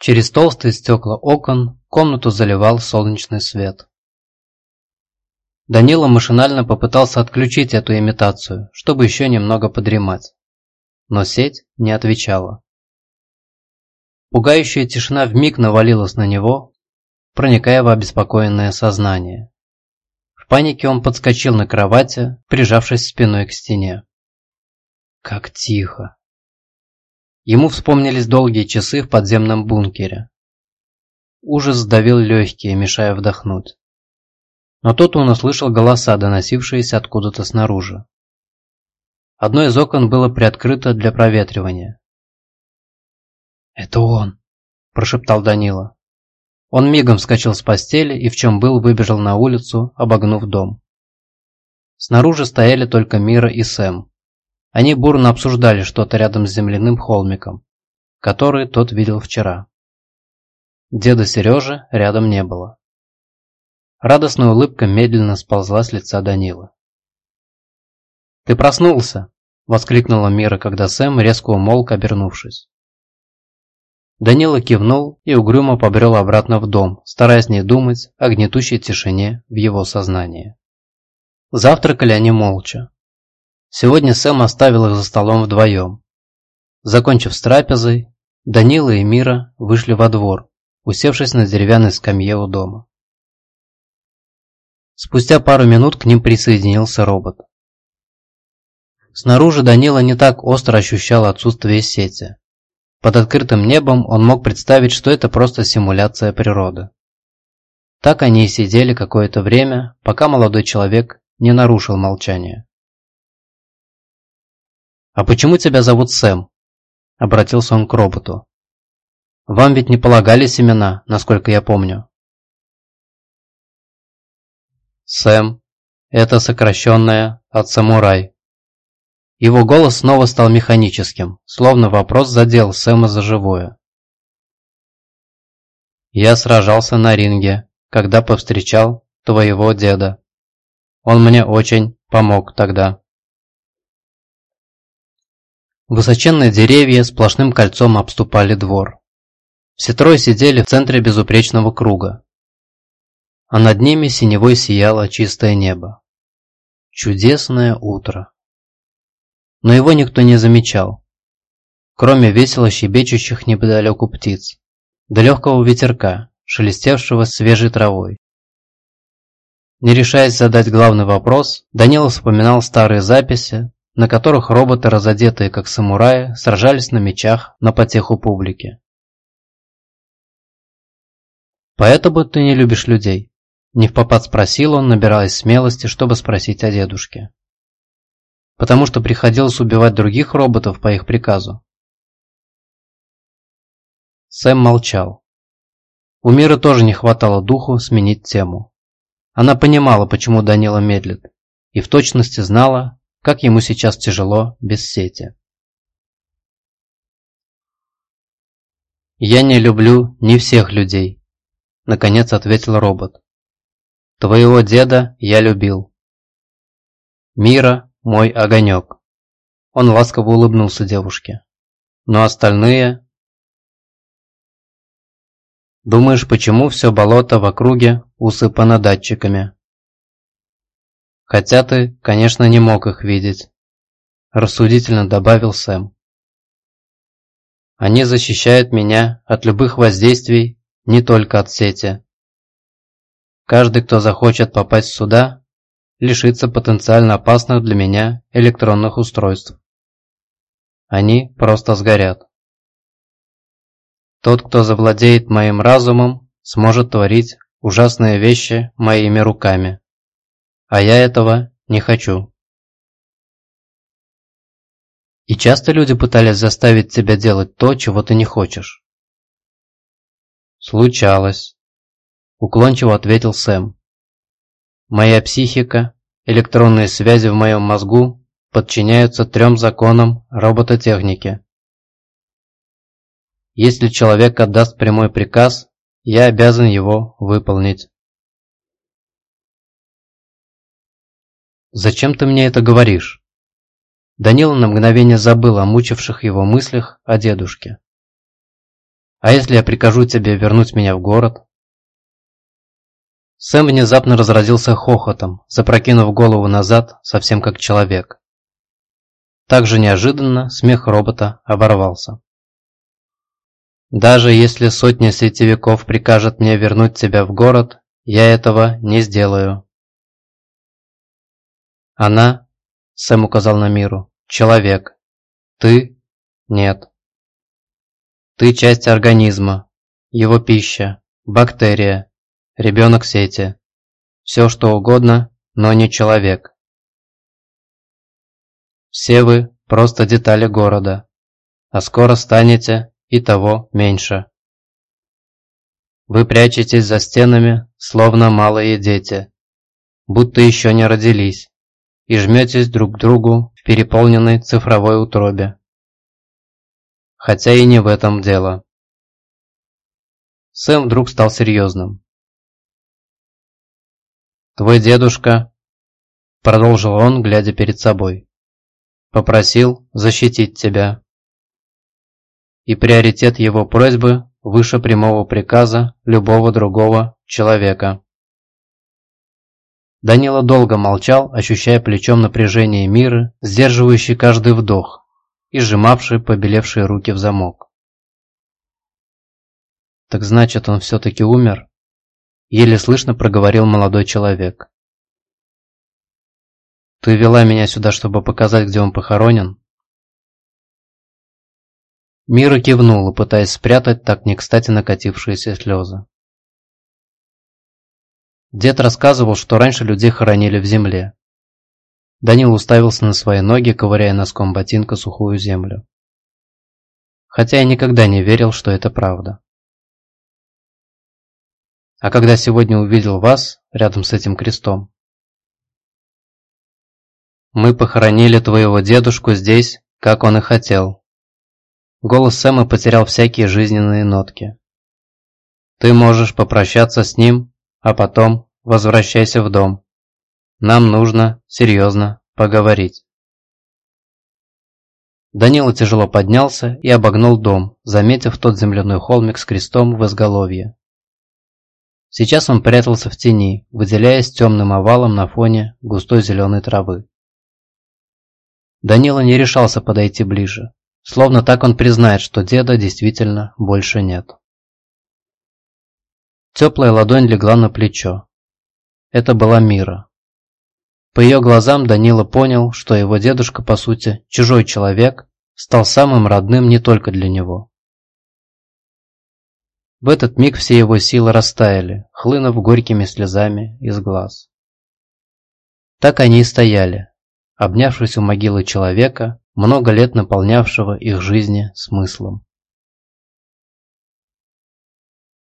Через толстые стекла окон комнату заливал солнечный свет. Данила машинально попытался отключить эту имитацию, чтобы еще немного подремать. Но сеть не отвечала. Пугающая тишина вмиг навалилась на него, проникая в обеспокоенное сознание. В панике он подскочил на кровати, прижавшись спиной к стене. Как тихо. Ему вспомнились долгие часы в подземном бункере. Ужас сдавил легкие, мешая вдохнуть. Но тут он услышал голоса, доносившиеся откуда-то снаружи. Одно из окон было приоткрыто для проветривания. «Это он!» – прошептал Данила. Он мигом вскочил с постели и в чем был выбежал на улицу, обогнув дом. Снаружи стояли только Мира и Сэм. Они бурно обсуждали что-то рядом с земляным холмиком, который тот видел вчера. Деда Сережи рядом не было. Радостная улыбка медленно сползла с лица Данила. «Ты проснулся!» – воскликнула Мира, когда Сэм резко умолк, обернувшись. Данила кивнул и угрюмо побрел обратно в дом, стараясь не думать о гнетущей тишине в его сознании. Завтракали они молча. Сегодня Сэм оставил их за столом вдвоем. Закончив с трапезой, Данила и Мира вышли во двор, усевшись на деревянной скамье у дома. Спустя пару минут к ним присоединился робот. Снаружи Данила не так остро ощущал отсутствие сети. Под открытым небом он мог представить, что это просто симуляция природы. Так они и сидели какое-то время, пока молодой человек не нарушил молчание. «А почему тебя зовут Сэм?» – обратился он к роботу. «Вам ведь не полагались имена, насколько я помню». «Сэм – это сокращенное от самурай», его голос снова стал механическим, словно вопрос задел Сэма за живое. «Я сражался на ринге, когда повстречал твоего деда. Он мне очень помог тогда». Высоченные деревья сплошным кольцом обступали двор. Все трое сидели в центре безупречного круга, а над ними синевой сияло чистое небо. Чудесное утро но его никто не замечал, кроме весело щебечущих неподалеку птиц, до легкого ветерка, шелестевшего свежей травой. Не решаясь задать главный вопрос, Данила вспоминал старые записи, на которых роботы, разодетые как самураи, сражались на мечах на потеху публики. «Поэтому ты не любишь людей?» Не в спросил он, набираясь смелости, чтобы спросить о дедушке потому что приходилось убивать других роботов по их приказу. Сэм молчал. У Миры тоже не хватало духу сменить тему. Она понимала, почему Данила медлит, и в точности знала, как ему сейчас тяжело без сети. «Я не люблю не всех людей», — наконец ответил робот. «Твоего деда я любил. Мира мой огонек». Он ласково улыбнулся девушке. «Но остальные...» «Думаешь, почему все болото в округе усыпано датчиками?» «Хотя ты, конечно, не мог их видеть», – рассудительно добавил Сэм. «Они защищают меня от любых воздействий, не только от сети. Каждый, кто захочет попасть сюда, лишиться потенциально опасных для меня электронных устройств. Они просто сгорят. Тот, кто завладеет моим разумом, сможет творить ужасные вещи моими руками. А я этого не хочу. И часто люди пытались заставить тебя делать то, чего ты не хочешь. Случалось. Уклончиво ответил Сэм. Моя психика, электронные связи в моем мозгу подчиняются трем законам робототехники. Если человек отдаст прямой приказ, я обязан его выполнить. «Зачем ты мне это говоришь?» Данила на мгновение забыл о мучивших его мыслях о дедушке. А если я прикажу тебе вернуть меня в город?» Сэм внезапно разразился хохотом, запрокинув голову назад, совсем как человек. Так же неожиданно смех робота оборвался. «Даже если сотня сетевиков прикажет мне вернуть тебя в город, я этого не сделаю». «Она», — Сэм указал на миру, — «человек. Ты — нет. Ты часть организма, его пища, бактерия, ребенок сети. Все что угодно, но не человек. Все вы просто детали города, а скоро станете и того меньше. Вы прячетесь за стенами, словно малые дети, будто еще не родились, и жметесь друг к другу в переполненной цифровой утробе. Хотя и не в этом дело. Сэм вдруг стал серьезным. «Твой дедушка», — продолжил он, глядя перед собой, попросил защитить тебя. И приоритет его просьбы выше прямого приказа любого другого человека. Данила долго молчал, ощущая плечом напряжение мира, сдерживающий каждый вдох и сжимавший побелевшие руки в замок. «Так значит, он все-таки умер?» Еле слышно проговорил молодой человек. Ты вела меня сюда, чтобы показать, где он похоронен?» Мира кивнула, пытаясь спрятать так не кстати накатившиеся слезы. Дед рассказывал, что раньше людей хоронили в земле. Данил уставился на свои ноги, ковыряя носком ботинка сухую землю. Хотя я никогда не верил, что это правда. А когда сегодня увидел вас рядом с этим крестом, мы похоронили твоего дедушку здесь, как он и хотел. Голос Сэма потерял всякие жизненные нотки. Ты можешь попрощаться с ним, а потом возвращайся в дом. Нам нужно серьезно поговорить. Данила тяжело поднялся и обогнул дом, заметив тот земляной холмик с крестом в изголовье. Сейчас он прятался в тени, выделяясь темным овалом на фоне густой зеленой травы. Данила не решался подойти ближе, словно так он признает, что деда действительно больше нет. Теплая ладонь легла на плечо. Это была Мира. По ее глазам Данила понял, что его дедушка, по сути, чужой человек, стал самым родным не только для него. В этот миг все его силы растаяли, хлынув горькими слезами из глаз. Так они и стояли, обнявшись у могилы человека, много лет наполнявшего их жизни смыслом.